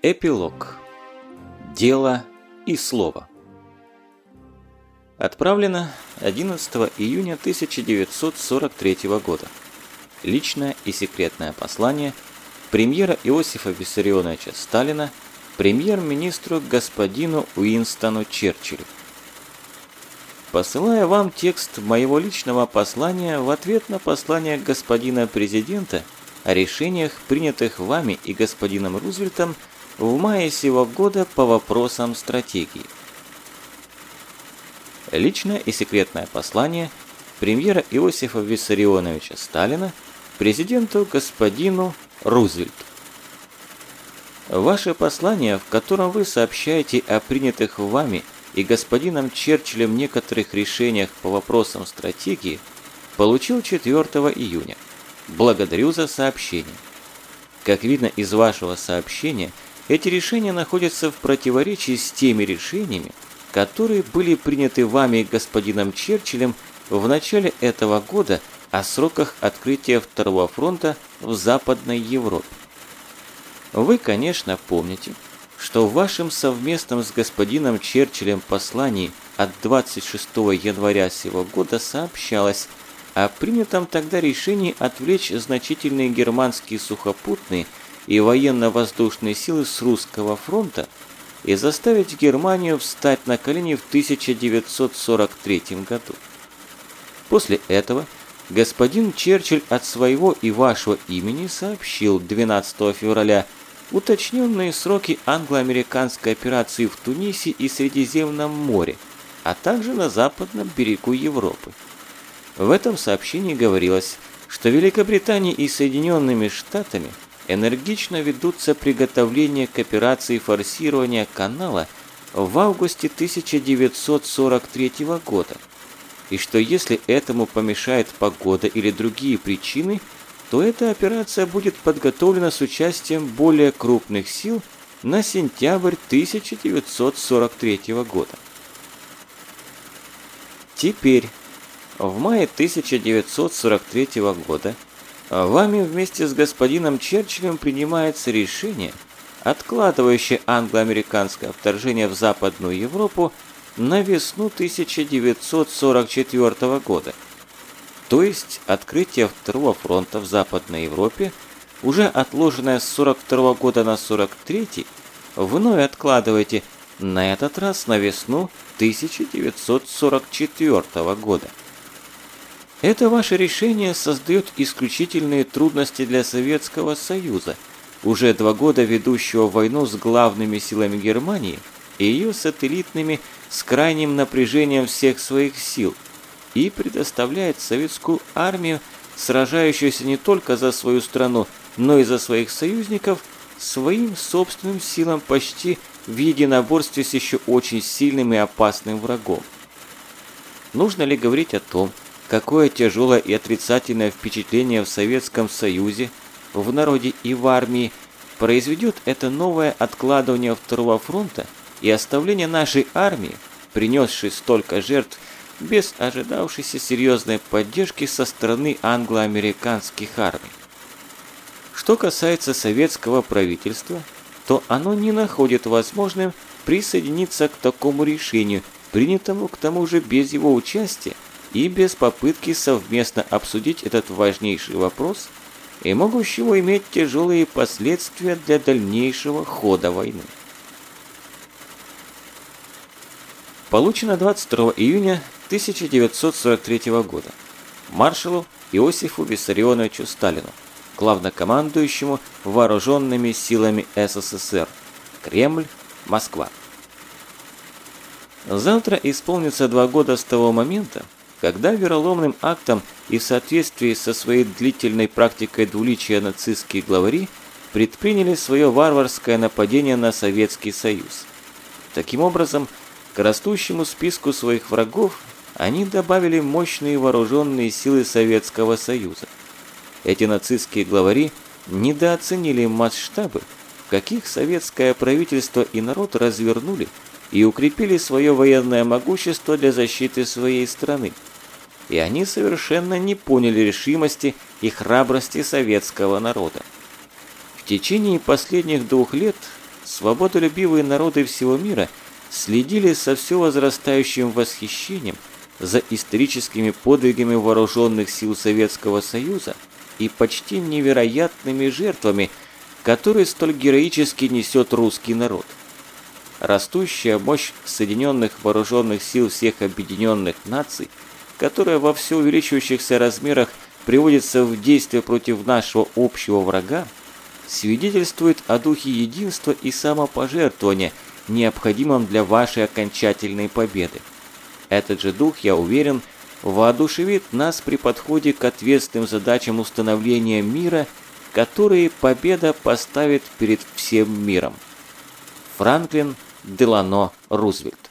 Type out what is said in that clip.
Эпилог. Дело и слово. Отправлено 11 июня 1943 года. Личное и секретное послание премьера Иосифа Виссарионовича Сталина премьер-министру господину Уинстону Черчиллю. Посылая вам текст моего личного послания в ответ на послание господина президента о решениях, принятых вами и господином Рузвельтом в мае сего года по вопросам стратегии. Личное и секретное послание премьера Иосифа Виссарионовича Сталина президенту господину Рузвельту. Ваше послание, в котором вы сообщаете о принятых вами и господином Черчиллем некоторых решениях по вопросам стратегии, получил 4 июня. Благодарю за сообщение. Как видно из вашего сообщения, эти решения находятся в противоречии с теми решениями, которые были приняты вами господином Черчиллем в начале этого года о сроках открытия Второго фронта в Западной Европе. Вы, конечно, помните, что в вашем совместном с господином Черчиллем послании от 26 января сего года сообщалось о принятом тогда решении отвлечь значительные германские сухопутные и военно-воздушные силы с русского фронта и заставить Германию встать на колени в 1943 году. После этого господин Черчилль от своего и вашего имени сообщил 12 февраля уточненные сроки англо-американской операции в Тунисе и Средиземном море, а также на западном берегу Европы. В этом сообщении говорилось, что Великобританией и Соединенными Штатами – энергично ведутся приготовления к операции форсирования канала в августе 1943 года, и что если этому помешает погода или другие причины, то эта операция будет подготовлена с участием более крупных сил на сентябрь 1943 года. Теперь, в мае 1943 года, Вами вместе с господином Черчиллем принимается решение, откладывающее англо-американское вторжение в Западную Европу на весну 1944 года. То есть открытие Второго фронта в Западной Европе, уже отложенное с 42 года на 43 вновь откладываете на этот раз на весну 1944 года. Это ваше решение создает исключительные трудности для Советского Союза, уже два года ведущего войну с главными силами Германии и ее сателлитными с крайним напряжением всех своих сил, и предоставляет советскую армию, сражающуюся не только за свою страну, но и за своих союзников, своим собственным силам почти в единоборстве с еще очень сильным и опасным врагом. Нужно ли говорить о том, какое тяжелое и отрицательное впечатление в Советском Союзе, в народе и в армии произведет это новое откладывание Второго фронта и оставление нашей армии, принесшей столько жертв, без ожидавшейся серьезной поддержки со стороны англо-американских армий. Что касается советского правительства, то оно не находит возможным присоединиться к такому решению, принятому к тому же без его участия, и без попытки совместно обсудить этот важнейший вопрос и могущего иметь тяжелые последствия для дальнейшего хода войны. Получено 22 июня 1943 года маршалу Иосифу Виссарионовичу Сталину, главнокомандующему вооруженными силами СССР, Кремль, Москва. Завтра исполнится два года с того момента, когда вероломным актом и в соответствии со своей длительной практикой двуличия нацистские главари предприняли свое варварское нападение на Советский Союз. Таким образом, к растущему списку своих врагов они добавили мощные вооруженные силы Советского Союза. Эти нацистские главари недооценили масштабы, в каких советское правительство и народ развернули и укрепили свое военное могущество для защиты своей страны и они совершенно не поняли решимости и храбрости советского народа. В течение последних двух лет свободолюбивые народы всего мира следили со все возрастающим восхищением за историческими подвигами вооруженных сил Советского Союза и почти невероятными жертвами, которые столь героически несет русский народ. Растущая мощь Соединенных Вооруженных Сил всех Объединенных Наций, которая во все увеличивающихся размерах приводится в действие против нашего общего врага, свидетельствует о духе единства и самопожертвования, необходимом для вашей окончательной победы. Этот же дух, я уверен, воодушевит нас при подходе к ответственным задачам установления мира, которые победа поставит перед всем миром. Франклин Делано Рузвельт